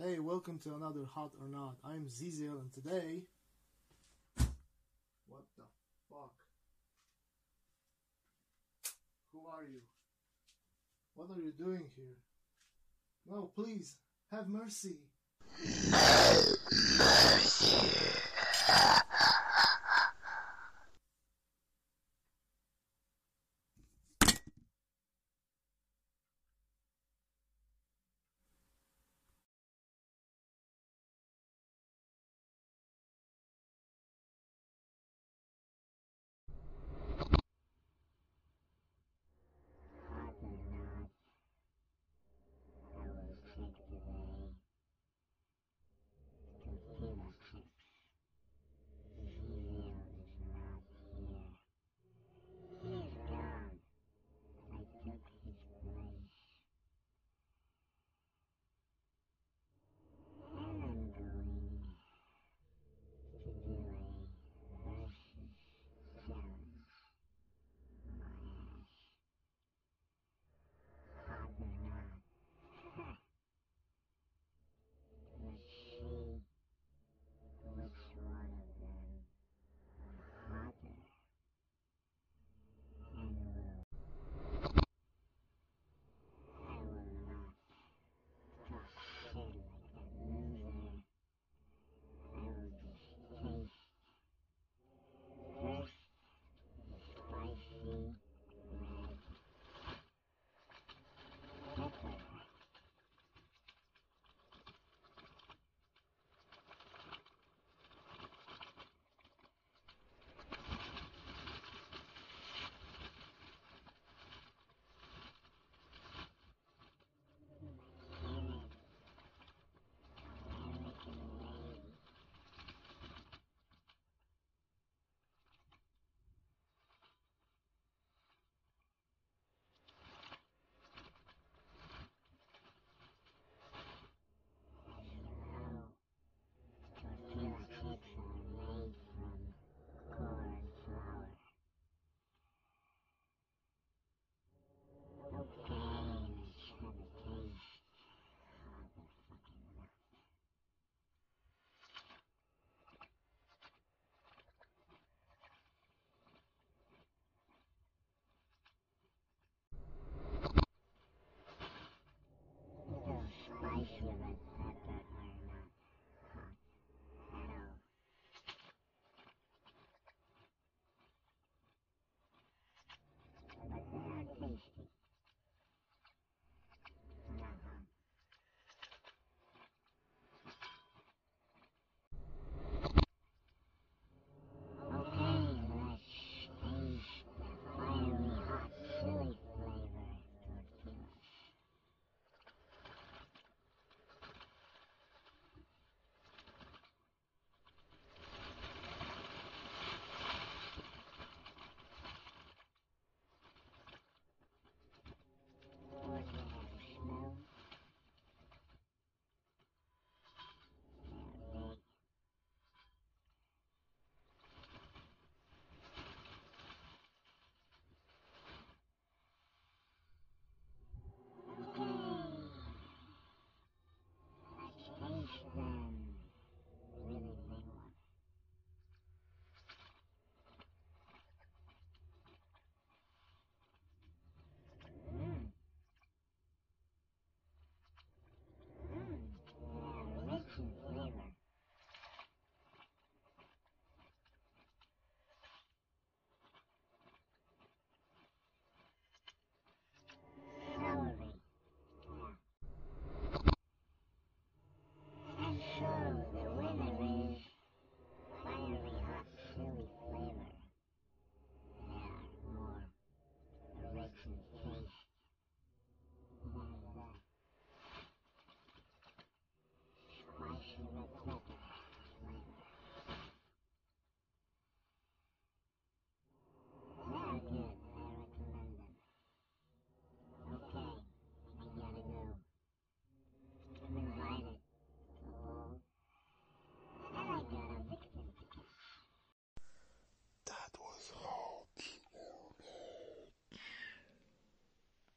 Hey, welcome to another Hot or Not. I'm Ziziel, and today. What the fuck? Who are you? What are you doing here? No, please, have mercy. No mercy.